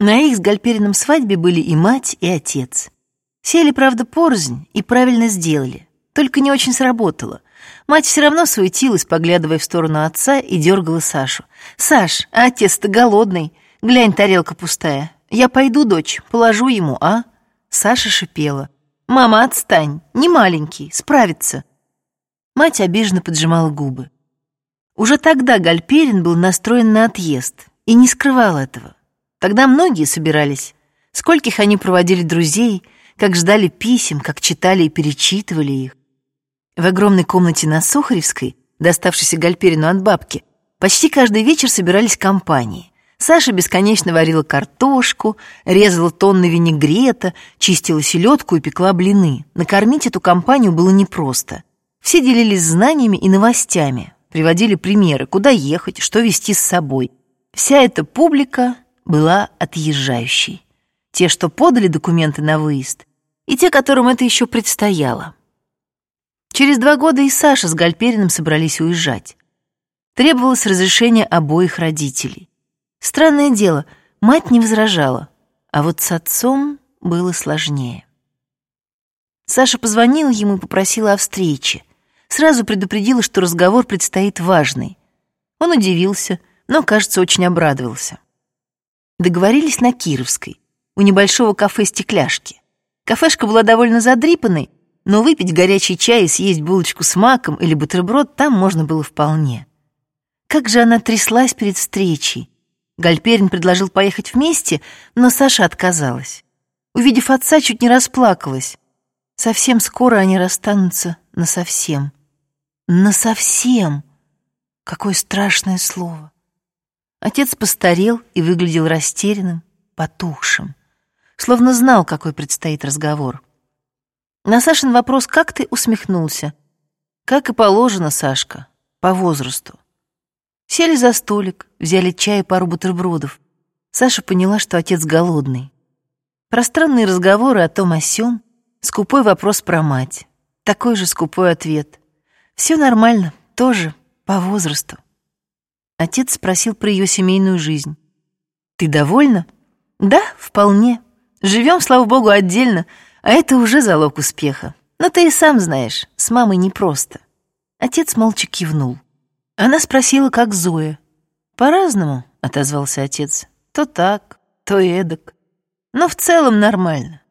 На их с Гальперином свадьбе были и мать, и отец. Сели, правда, порознь и правильно сделали, только не очень сработало. Мать все равно суетилась, поглядывая в сторону отца, и дергала Сашу. «Саш, а отец-то голодный. Глянь, тарелка пустая. Я пойду, дочь, положу ему, а?» Саша шипела. «Мама, отстань, не маленький, справится». Мать обиженно поджимала губы. Уже тогда Гальперин был настроен на отъезд и не скрывал этого. Тогда многие собирались. Скольких они проводили друзей, как ждали писем, как читали и перечитывали их. В огромной комнате на Сухаревской, доставшейся Гальперину от бабки, почти каждый вечер собирались компании. Саша бесконечно варила картошку, резала тонны винегрета, чистила селедку и пекла блины. Накормить эту компанию было непросто. Все делились знаниями и новостями, приводили примеры, куда ехать, что вести с собой. Вся эта публика была отъезжающей. Те, что подали документы на выезд, и те, которым это еще предстояло. Через два года и Саша с Гальпериным собрались уезжать. Требовалось разрешение обоих родителей. Странное дело, мать не возражала, а вот с отцом было сложнее. Саша позвонила ему и попросила о встрече. Сразу предупредила, что разговор предстоит важный. Он удивился, но, кажется, очень обрадовался. Договорились на Кировской, у небольшого кафе «Стекляшки». Кафешка была довольно задрипанной, но выпить горячий чай и съесть булочку с маком или бутерброд там можно было вполне. Как же она тряслась перед встречей. Гальперин предложил поехать вместе, но Саша отказалась. Увидев отца, чуть не расплакалась. Совсем скоро они расстанутся насовсем. Насовсем! Какое страшное слово! Отец постарел и выглядел растерянным, потухшим. Словно знал, какой предстоит разговор. На Сашин вопрос «как ты?» усмехнулся. Как и положено, Сашка, по возрасту. Сели за столик, взяли чай и пару бутербродов. Саша поняла, что отец голодный. Пространные разговоры о том о сём, скупой вопрос про мать, такой же скупой ответ. Все нормально, тоже по возрасту. Отец спросил про ее семейную жизнь. «Ты довольна?» «Да, вполне. Живем, слава богу, отдельно, а это уже залог успеха. Но ты и сам знаешь, с мамой непросто». Отец молча кивнул. Она спросила, как Зоя. «По-разному», — отозвался отец. «То так, то эдак. Но в целом нормально.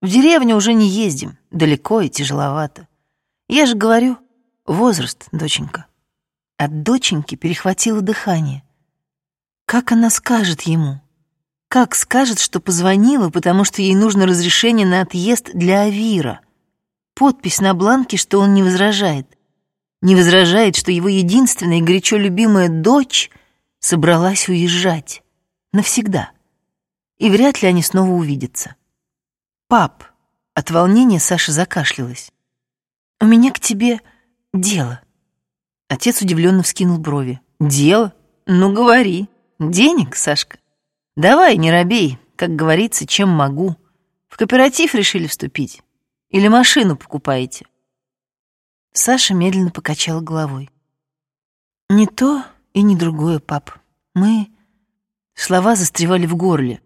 В деревню уже не ездим, далеко и тяжеловато. Я же говорю, возраст, доченька». От доченьки перехватило дыхание. Как она скажет ему? Как скажет, что позвонила, потому что ей нужно разрешение на отъезд для Авира? Подпись на бланке, что он не возражает не возражает, что его единственная и горячо любимая дочь собралась уезжать навсегда. И вряд ли они снова увидятся. «Пап!» — от волнения Саша закашлялась. «У меня к тебе дело». Отец удивленно вскинул брови. «Дело? Ну, говори. Денег, Сашка? Давай, не робей, как говорится, чем могу. В кооператив решили вступить? Или машину покупаете?» Саша медленно покачала головой. «Не то и не другое, пап. Мы...» Слова застревали в горле.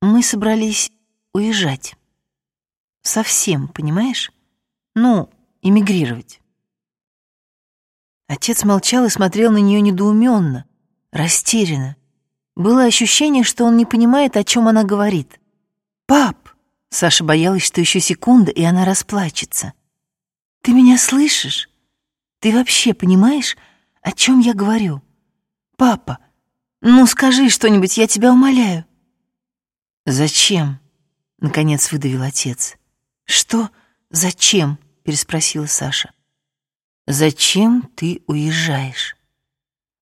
«Мы собрались уезжать. Совсем, понимаешь? Ну, эмигрировать». Отец молчал и смотрел на нее недоуменно, растерянно. Было ощущение, что он не понимает, о чем она говорит. «Пап!» Саша боялась, что еще секунда, и она расплачется. Ты меня слышишь? Ты вообще понимаешь, о чем я говорю? Папа, ну скажи что-нибудь, я тебя умоляю. Зачем? Наконец выдавил отец. Что? Зачем? Переспросила Саша. Зачем ты уезжаешь?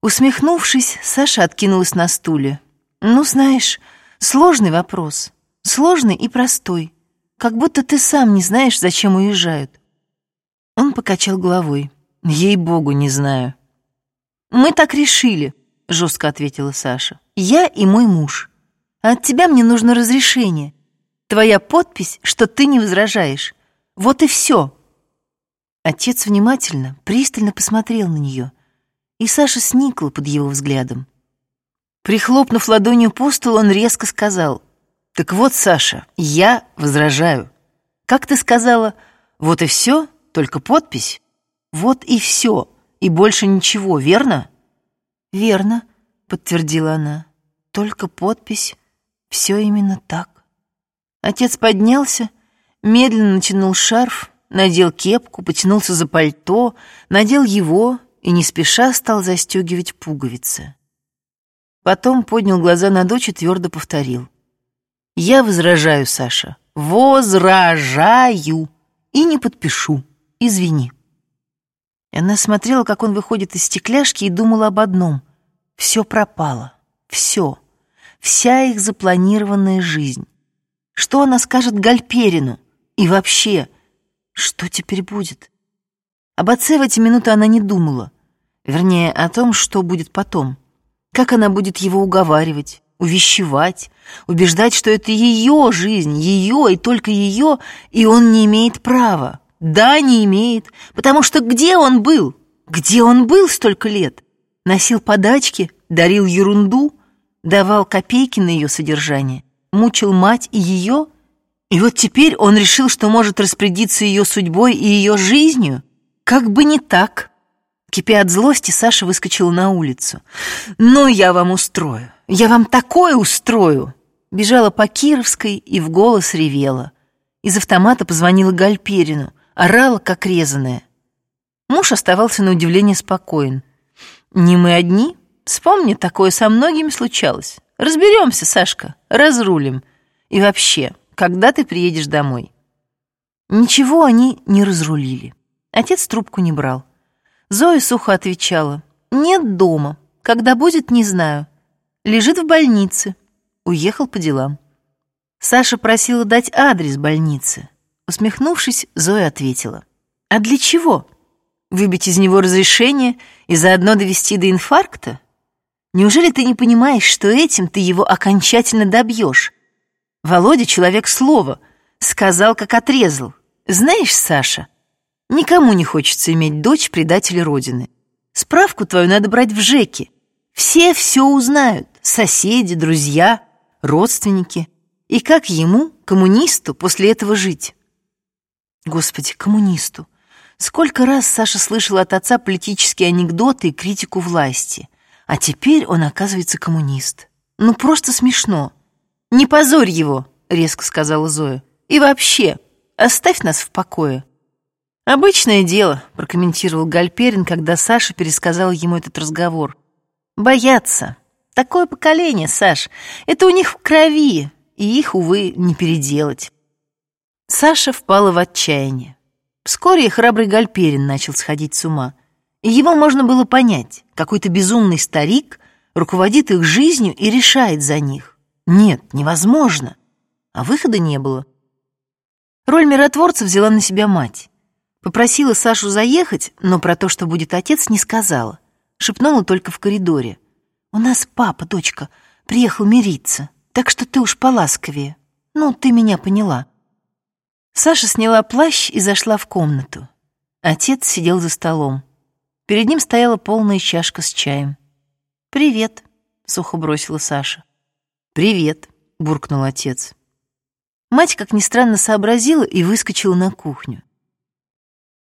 Усмехнувшись, Саша откинулась на стуле. Ну, знаешь, сложный вопрос. Сложный и простой. Как будто ты сам не знаешь, зачем уезжают. Он покачал головой. «Ей-богу, не знаю». «Мы так решили», — жестко ответила Саша. «Я и мой муж. А от тебя мне нужно разрешение. Твоя подпись, что ты не возражаешь. Вот и все». Отец внимательно, пристально посмотрел на нее, и Саша сникла под его взглядом. Прихлопнув ладонью по столу, он резко сказал, «Так вот, Саша, я возражаю. Как ты сказала, вот и все, только подпись? Вот и все, и больше ничего, верно?» «Верно», — подтвердила она, «только подпись, все именно так». Отец поднялся, медленно натянул шарф, надел кепку, потянулся за пальто, надел его и не спеша стал застегивать пуговицы. Потом поднял глаза на дочь и твердо повторил. «Я возражаю, Саша, возражаю и не подпишу, извини». Она смотрела, как он выходит из стекляшки, и думала об одном. Все пропало, все, вся их запланированная жизнь. Что она скажет Гальперину? И вообще, что теперь будет? Об отце в эти минуты она не думала. Вернее, о том, что будет потом. Как она будет его уговаривать, увещевать, убеждать, что это ее жизнь, ее и только ее, и он не имеет права. Да, не имеет, потому что где он был? Где он был столько лет? Носил подачки, дарил ерунду, давал копейки на ее содержание, мучил мать и ее, и вот теперь он решил, что может распорядиться ее судьбой и ее жизнью? Как бы не так. Кипя от злости, Саша выскочила на улицу. «Ну, я вам устрою! Я вам такое устрою!» Бежала по Кировской и в голос ревела. Из автомата позвонила Гальперину, орала, как резаная. Муж оставался на удивление спокоен. «Не мы одни. Вспомни, такое со многими случалось. Разберемся, Сашка, разрулим. И вообще, когда ты приедешь домой?» Ничего они не разрулили. Отец трубку не брал. Зоя сухо отвечала. «Нет дома. Когда будет, не знаю. Лежит в больнице. Уехал по делам». Саша просила дать адрес больницы. Усмехнувшись, Зоя ответила. «А для чего? Выбить из него разрешение и заодно довести до инфаркта? Неужели ты не понимаешь, что этим ты его окончательно добьешь? Володя — человек слова, сказал, как отрезал. Знаешь, Саша, Никому не хочется иметь дочь предателя Родины. Справку твою надо брать в ЖЭКе. Все все узнают. Соседи, друзья, родственники. И как ему, коммунисту, после этого жить? Господи, коммунисту. Сколько раз Саша слышала от отца политические анекдоты и критику власти. А теперь он, оказывается, коммунист. Ну, просто смешно. «Не позорь его», — резко сказала Зоя. «И вообще, оставь нас в покое». «Обычное дело», — прокомментировал Гальперин, когда Саша пересказал ему этот разговор. «Боятся. Такое поколение, Саш. Это у них в крови, и их, увы, не переделать». Саша впала в отчаяние. Вскоре храбрый Гальперин начал сходить с ума. И его можно было понять. Какой-то безумный старик руководит их жизнью и решает за них. Нет, невозможно. А выхода не было. Роль миротворца взяла на себя мать. Попросила Сашу заехать, но про то, что будет отец, не сказала. Шепнула только в коридоре. «У нас папа, дочка, приехал мириться, так что ты уж поласковее. Ну, ты меня поняла». Саша сняла плащ и зашла в комнату. Отец сидел за столом. Перед ним стояла полная чашка с чаем. «Привет», — сухо бросила Саша. «Привет», — буркнул отец. Мать, как ни странно, сообразила и выскочила на кухню.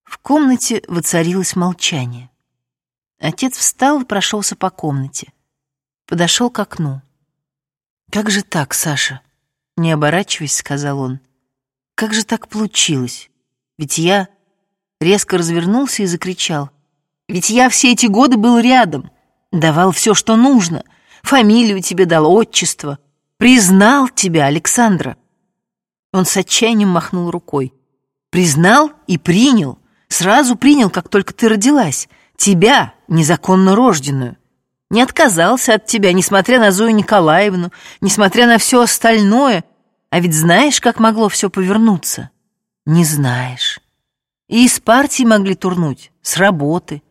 В комнате воцарилось молчание. Отец встал и прошелся по комнате. Подошел к окну. «Как же так, Саша?» Не оборачиваясь, сказал он. «Как же так получилось? Ведь я...» Резко развернулся и закричал. «Ведь я все эти годы был рядом, давал все, что нужно, фамилию тебе дал, отчество, признал тебя, Александра». Он с отчаянием махнул рукой. «Признал и принял, Сразу принял, как только ты родилась. Тебя, незаконно рожденную. Не отказался от тебя, несмотря на Зою Николаевну, несмотря на все остальное. А ведь знаешь, как могло все повернуться? Не знаешь. И из партии могли турнуть, с работы.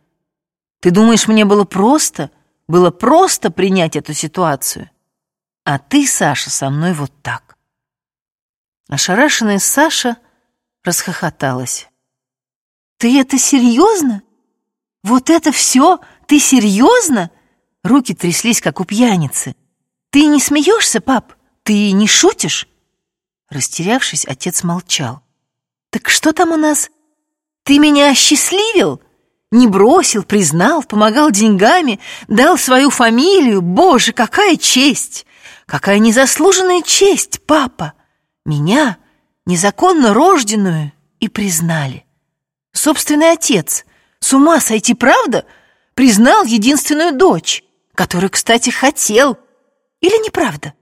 Ты думаешь, мне было просто? Было просто принять эту ситуацию? А ты, Саша, со мной вот так. Ошарашенная Саша расхохоталась. «Ты это серьезно? Вот это все? Ты серьезно?» Руки тряслись, как у пьяницы. «Ты не смеешься, пап? Ты не шутишь?» Растерявшись, отец молчал. «Так что там у нас? Ты меня осчастливил? Не бросил, признал, помогал деньгами, дал свою фамилию. Боже, какая честь! Какая незаслуженная честь, папа! Меня, незаконно рожденную, и признали. Собственный отец, с ума сойти, правда? Признал единственную дочь, которую, кстати, хотел. Или неправда?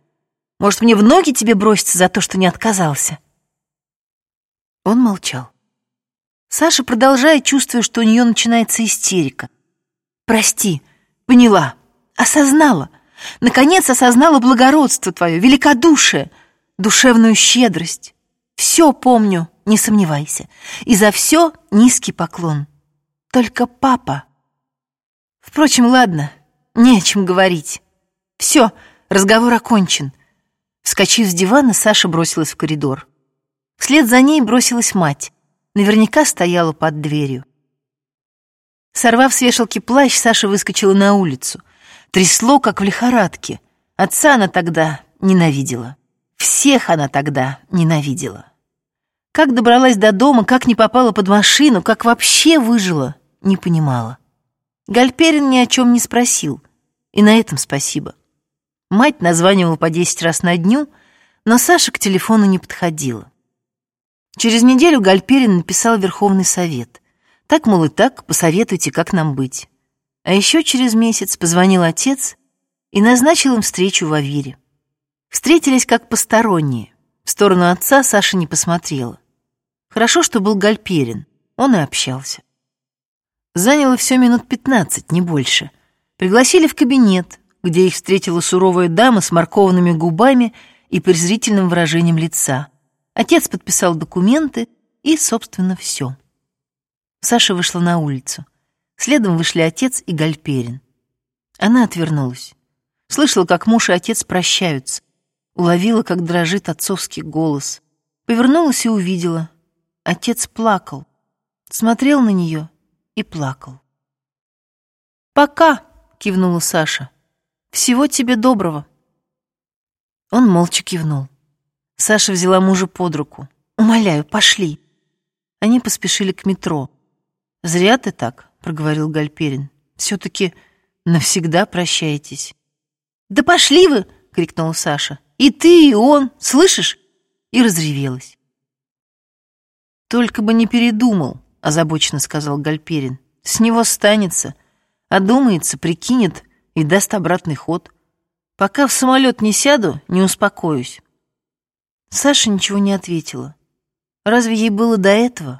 Может, мне в ноги тебе броситься за то, что не отказался?» Он молчал. Саша продолжает, чувствуя, что у нее начинается истерика. «Прости, поняла, осознала. Наконец осознала благородство твое, великодушие, душевную щедрость. Все помню, не сомневайся. И за все низкий поклон. Только папа... Впрочем, ладно, не о чем говорить. Все, разговор окончен. Вскочив с дивана, Саша бросилась в коридор. Вслед за ней бросилась мать. Наверняка стояла под дверью. Сорвав с вешалки плащ, Саша выскочила на улицу. Трясло, как в лихорадке. Отца она тогда ненавидела. Всех она тогда ненавидела. Как добралась до дома, как не попала под машину, как вообще выжила, не понимала. Гальперин ни о чем не спросил, и на этом спасибо. Мать названивала по десять раз на дню, но Саша к телефону не подходила. Через неделю Гальперин написал Верховный Совет. Так, мол, и так, посоветуйте, как нам быть. А еще через месяц позвонил отец и назначил им встречу в Авире. Встретились как посторонние. В сторону отца Саша не посмотрела. Хорошо, что был Гальперин, он и общался. Заняло все минут пятнадцать, не больше. Пригласили в кабинет, где их встретила суровая дама с моркованными губами и презрительным выражением лица. Отец подписал документы и, собственно, все. Саша вышла на улицу. Следом вышли отец и Гальперин. Она отвернулась. Слышала, как муж и отец прощаются. Уловила, как дрожит отцовский голос. Повернулась и увидела. Отец плакал. Смотрел на нее и плакал. «Пока!» — кивнула Саша. Всего тебе доброго». Он молча кивнул. Саша взяла мужа под руку. «Умоляю, пошли». Они поспешили к метро. «Зря ты так», — проговорил Гальперин. «Все-таки навсегда прощаетесь». «Да пошли вы!» — крикнула Саша. «И ты, и он, слышишь?» И разревелась. «Только бы не передумал», — озабоченно сказал Гальперин. «С него станется, одумается, прикинет, и даст обратный ход. Пока в самолет не сяду, не успокоюсь. Саша ничего не ответила. Разве ей было до этого?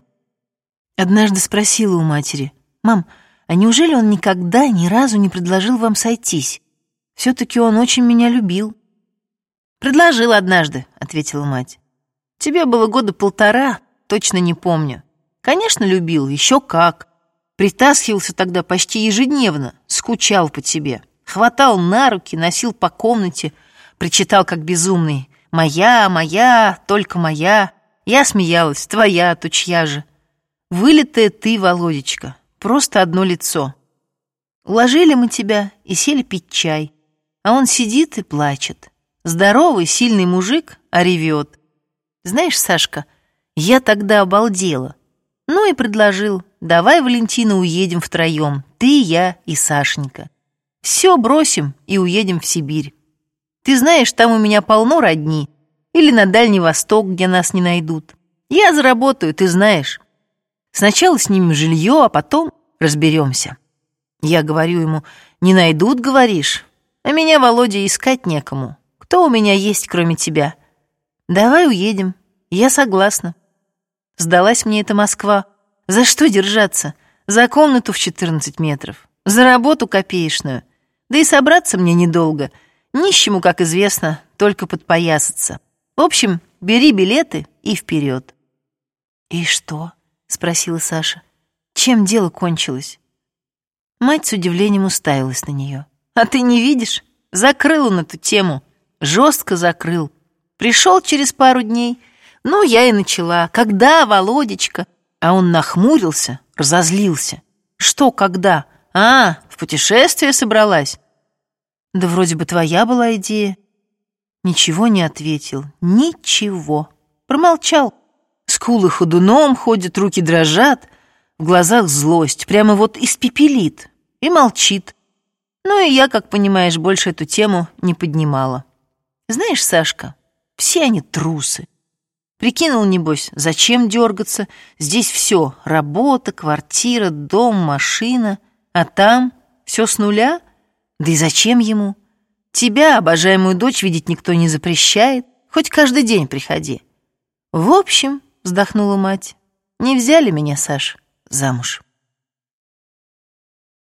Однажды спросила у матери, «Мам, а неужели он никогда ни разу не предложил вам сойтись? Все-таки он очень меня любил». «Предложил однажды», — ответила мать. «Тебе было года полтора, точно не помню. Конечно, любил, еще как. Притаскивался тогда почти ежедневно, скучал по тебе. Хватал на руки, носил по комнате, причитал как безумный. «Моя, моя, только моя». Я смеялась, твоя, то чья же. Вылитая ты, Володечка, просто одно лицо. Уложили мы тебя и сели пить чай. А он сидит и плачет. Здоровый, сильный мужик, а ревет. Знаешь, Сашка, я тогда обалдела. Ну и предложил, давай, Валентина, уедем втроем, ты, я и Сашенька. Все бросим и уедем в Сибирь. Ты знаешь, там у меня полно родни. Или на Дальний Восток, где нас не найдут. Я заработаю, ты знаешь. Сначала снимем жилье, а потом разберемся. Я говорю ему, не найдут, говоришь? А меня, Володя, искать некому. Кто у меня есть, кроме тебя? Давай уедем. Я согласна. Сдалась мне эта Москва. За что держаться? За комнату в 14 метров. За работу копеечную. Да и собраться мне недолго. Нищему, как известно, только подпоясаться. В общем, бери билеты и вперед. «И что?» — спросила Саша. «Чем дело кончилось?» Мать с удивлением уставилась на нее. «А ты не видишь? Закрыл он эту тему. Жестко закрыл. Пришел через пару дней — ну, я и начала. Когда, Володечка? А он нахмурился, разозлился. Что, когда? А, в путешествие собралась? Да вроде бы твоя была идея. Ничего не ответил. Ничего. Промолчал. Скулы ходуном ходят, руки дрожат, в глазах злость, прямо вот испепелит. И молчит. Ну и я, как понимаешь, больше эту тему не поднимала. Знаешь, Сашка, все они трусы. Прикинул, небось, зачем дергаться? Здесь все — работа, квартира, дом, машина. А там все с нуля? Да и зачем ему? Тебя, обожаемую дочь, видеть никто не запрещает. Хоть каждый день приходи. В общем, вздохнула мать, не взяли меня, Саш, замуж.